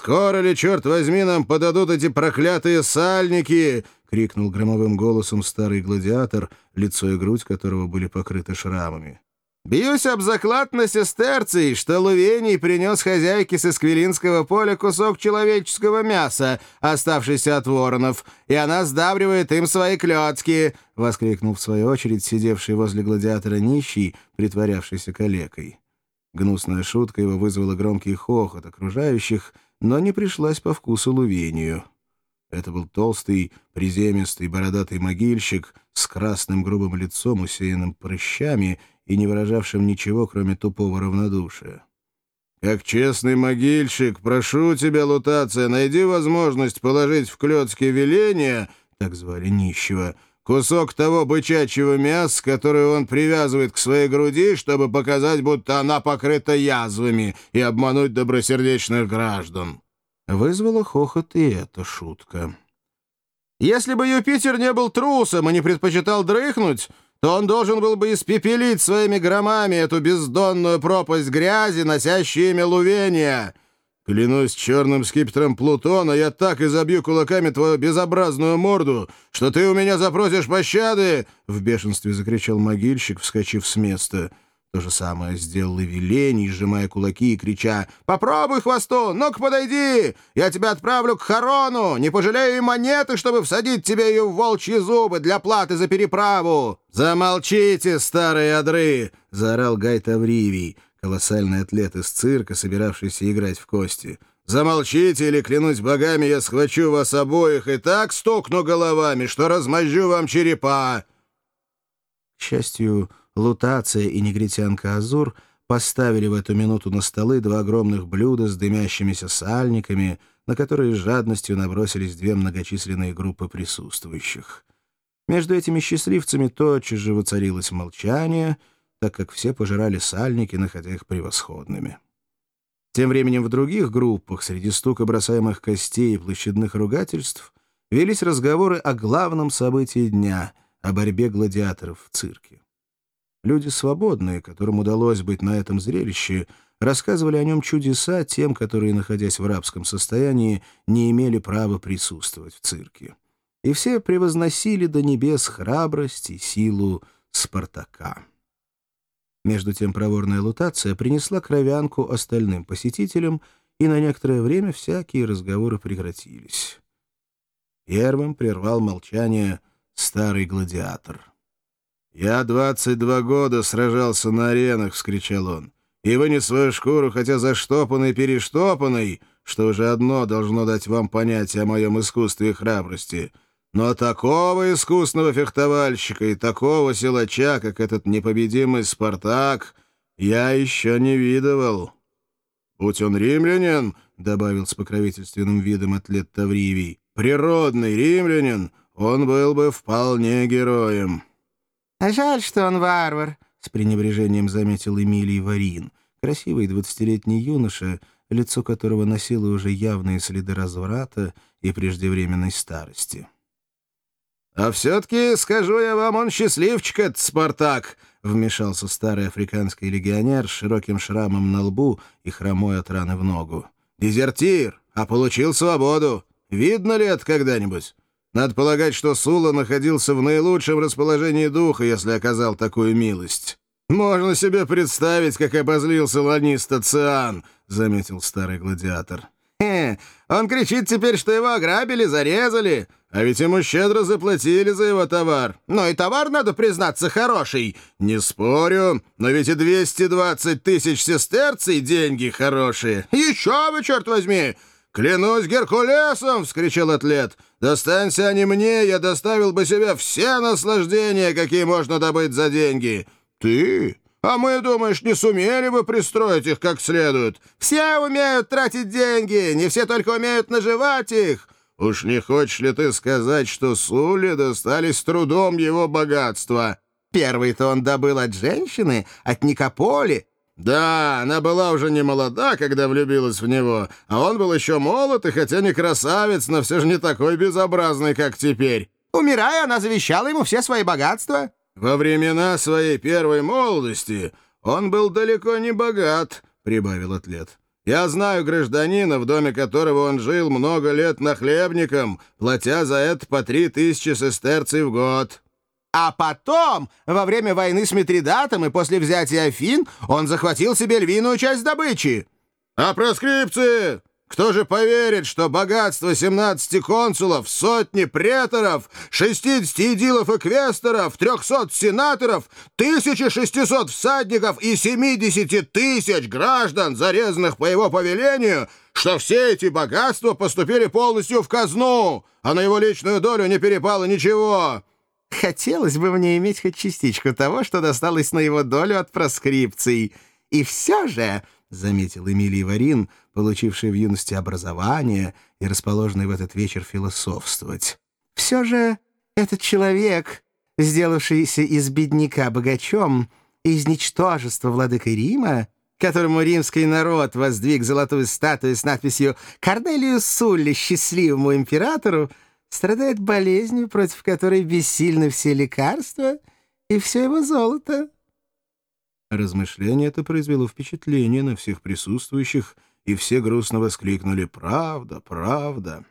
Скоро ли, черт возьми, нам подадут эти проклятые сальники?» — крикнул громовым голосом старый гладиатор, лицо и грудь которого были покрыты шрамами. «Бьюсь об заклад на сестерций, что Лувений принес хозяйке с Эсквилинского поля кусок человеческого мяса, оставшийся от воронов, и она сдабривает им свои клетки!» — воскликнул в свою очередь сидевший возле гладиатора нищий, притворявшийся калекой. Гнусная шутка его вызвала громкий хохот окружающих, но не пришлась по вкусу Лувению. Это был толстый, приземистый, бородатый могильщик с красным грубым лицом, усеянным прыщами и не выражавшим ничего, кроме тупого равнодушия. «Как честный могильщик, прошу тебя, Лутация, найди возможность положить в клетки веления, так звали нищего, кусок того бычачьего мяса, который он привязывает к своей груди, чтобы показать, будто она покрыта язвами, и обмануть добросердечных граждан». Вызвала хохот и эта шутка. «Если бы Юпитер не был трусом и не предпочитал дрыхнуть, то он должен был бы испепелить своими громами эту бездонную пропасть грязи, носящую имя Лувения. Клянусь черным скипетром Плутона, я так изобью кулаками твою безобразную морду, что ты у меня запросишь пощады!» — в бешенстве закричал могильщик, вскочив с места — то же самое сделал и Велений, сжимая кулаки и крича «Попробуй, хвосту! Ну-ка подойди! Я тебя отправлю к Харону! Не пожалею и монеты, чтобы всадить тебе ее в волчьи зубы для платы за переправу!» «Замолчите, старые одры!» — заорал Гай Тавривий, колоссальный атлет из цирка, собиравшийся играть в кости. «Замолчите, или, клянусь богами, я схвачу вас обоих и так стукну головами, что размозжу вам черепа!» К счастью, Лутация и негритянка Азур поставили в эту минуту на столы два огромных блюда с дымящимися сальниками, на которые с жадностью набросились две многочисленные группы присутствующих. Между этими счастливцами тотчас же воцарилось молчание, так как все пожирали сальники, находя их превосходными. Тем временем в других группах, среди стука бросаемых костей и площадных ругательств, велись разговоры о главном событии дня — о борьбе гладиаторов в цирке. Люди свободные, которым удалось быть на этом зрелище, рассказывали о нем чудеса тем, которые, находясь в рабском состоянии, не имели права присутствовать в цирке. И все превозносили до небес храбрость и силу Спартака. Между тем проворная лутация принесла кровянку остальным посетителям, и на некоторое время всякие разговоры прекратились. Первым прервал молчание старый гладиатор — «Я двадцать два года сражался на аренах», — вскричал он, «и вынес свою шкуру, хотя заштопанной перештопанной, что уже одно должно дать вам понятие о моем искусстве и храбрости. Но такого искусного фехтовальщика и такого силача, как этот непобедимый Спартак, я еще не видывал». «Будь он римлянин», — добавил с покровительственным видом атлет Тавривий, «природный римлянин, он был бы вполне героем». «А жаль, что он варвар», — с пренебрежением заметил Эмилий Варин, красивый двадцатилетний юноша, лицо которого носило уже явные следы разврата и преждевременной старости. «А все-таки, скажу я вам, он счастливчик, этот Спартак!» — вмешался старый африканский легионер с широким шрамом на лбу и хромой от раны в ногу. «Дезертир, а получил свободу. Видно ли это когда-нибудь? Надо полагать, что Сула находился в наилучшем расположении духа, если оказал такую милость. «Можно себе представить, как обозлился ланист Циан», — заметил старый гладиатор. «Хе, он кричит теперь, что его ограбили, зарезали, а ведь ему щедро заплатили за его товар. Но и товар, надо признаться, хороший. Не спорю, но ведь и 220 тысяч сестерций деньги хорошие. Еще вы, черт возьми!» «Клянусь Геркулесом!» — вскричал атлет. «Достанься они мне, я доставил бы себе все наслаждения, какие можно добыть за деньги. Ты? А мы, думаешь, не сумели бы пристроить их как следует? Все умеют тратить деньги, не все только умеют наживать их. Уж не хочешь ли ты сказать, что Суле достались трудом его богатства?» Первый-то он добыл от женщины, от Никополи, да, она была уже не молода, когда влюбилась в него, а он был еще молод и хотя не красавец, но все же не такой безобразный, как теперь. Умирая, она завещала ему все свои богатства. Во времена своей первой молодости он был далеко не богат, — прибавил атлет. Я знаю гражданина, в доме которого он жил много лет нахлебником, платя за это по три тысячи сестерций в год». А потом, во время войны с Митридатом и после взятия Афин, он захватил себе львиную часть добычи. А проскрипции? Кто же поверит, что богатство 17 консулов, сотни преторов, 60 идилов и квесторов, 300 сенаторов, 1600 всадников и 70 тысяч граждан, зарезанных по его повелению, что все эти богатства поступили полностью в казну, а на его личную долю не перепало ничего? Хотелось бы мне иметь хоть частичку того, что досталось на его долю от проскрипций. И все же, — заметил Эмилий Варин, получивший в юности образование и расположенный в этот вечер философствовать, — все же этот человек, сделавшийся из бедняка богачом, из ничтожества владыкой Рима, которому римский народ воздвиг золотую статую с надписью «Корнелию Сулли, счастливому императору», страдает болезнью, против которой бессильны все лекарства и все его золото». Размышление это произвело впечатление на всех присутствующих, и все грустно воскликнули «Правда, правда».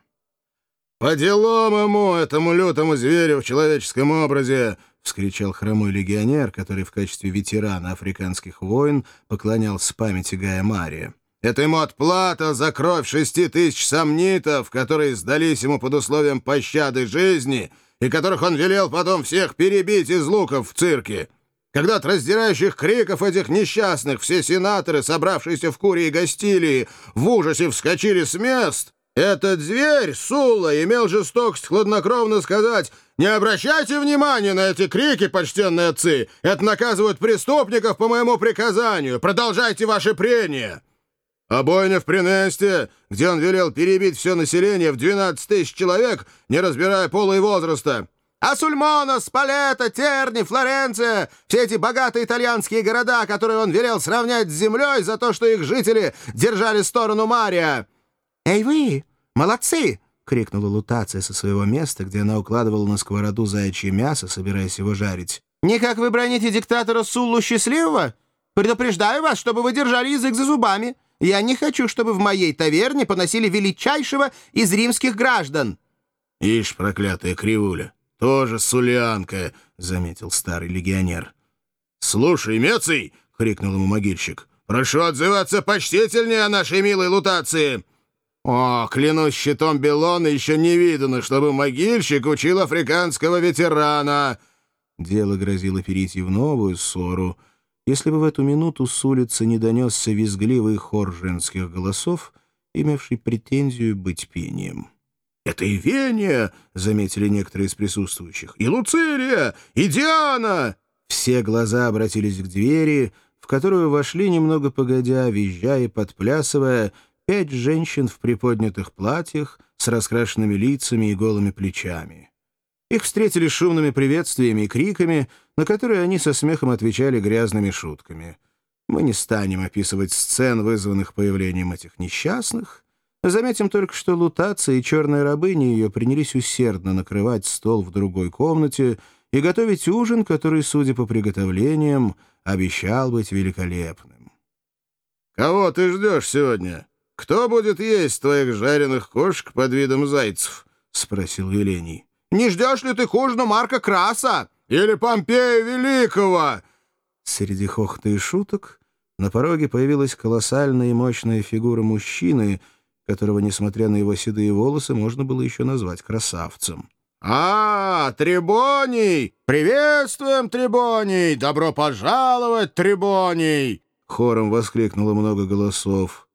«По делам ему, этому лютому зверю в человеческом образе!» — вскричал хромой легионер, который в качестве ветерана африканских войн поклонялся памяти Гая Мария. Это ему отплата за кровь шести тысяч сомнитов, которые сдались ему под условием пощады жизни и которых он велел потом всех перебить из луков в цирке. Когда от раздирающих криков этих несчастных все сенаторы, собравшиеся в Курии Гастилии, в ужасе вскочили с мест, этот зверь, Сула, имел жестокость хладнокровно сказать «Не обращайте внимания на эти крики, почтенные отцы! Это наказывают преступников по моему приказанию! Продолжайте ваши прения!» А бойня в Принесте, где он велел перебить все население в 12 тысяч человек, не разбирая пола и возраста. А Сульмона, Спалета, Терни, Флоренция — все эти богатые итальянские города, которые он велел сравнять с землей за то, что их жители держали сторону Мария. «Эй вы, молодцы!» — крикнула Лутация со своего места, где она укладывала на сковороду заячье мясо, собираясь его жарить. «Не как вы броните диктатора Суллу Счастливого? Предупреждаю вас, чтобы вы держали язык за зубами!» Я не хочу, чтобы в моей таверне поносили величайшего из римских граждан». «Ишь, проклятая кривуля, тоже сулянка», — заметил старый легионер. «Слушай, Меций!» — крикнул ему могильщик. «Прошу отзываться почтительнее о нашей милой лутации!» «О, клянусь щитом Белона, еще не видано, чтобы могильщик учил африканского ветерана!» Дело грозило перейти в новую ссору — если бы в эту минуту с улицы не донесся визгливый хор женских голосов, имевший претензию быть пением. «Это и Веня!» — заметили некоторые из присутствующих. «И Луцилия! И Диана!» Все глаза обратились к двери, в которую вошли, немного погодя, визжая и подплясывая, пять женщин в приподнятых платьях с раскрашенными лицами и голыми плечами. Их встретили шумными приветствиями и криками, на которые они со смехом отвечали грязными шутками. Мы не станем описывать сцен, вызванных появлением этих несчастных. Заметим только, что Лутация и черная рабыня ее принялись усердно накрывать стол в другой комнате и готовить ужин, который, судя по приготовлениям, обещал быть великолепным. «Кого ты ждешь сегодня? Кто будет есть твоих жареных кошек под видом зайцев?» — спросил Велений. Не ждешь ли ты хужину Марка Краса? Или Помпея Великого?» Среди хохота и шуток на пороге появилась колоссальная и мощная фигура мужчины, которого, несмотря на его седые волосы, можно было еще назвать красавцем. «А, Трибоний! Приветствуем, Трибоний! Добро пожаловать, Трибоний!» Хором воскликнуло много голосов.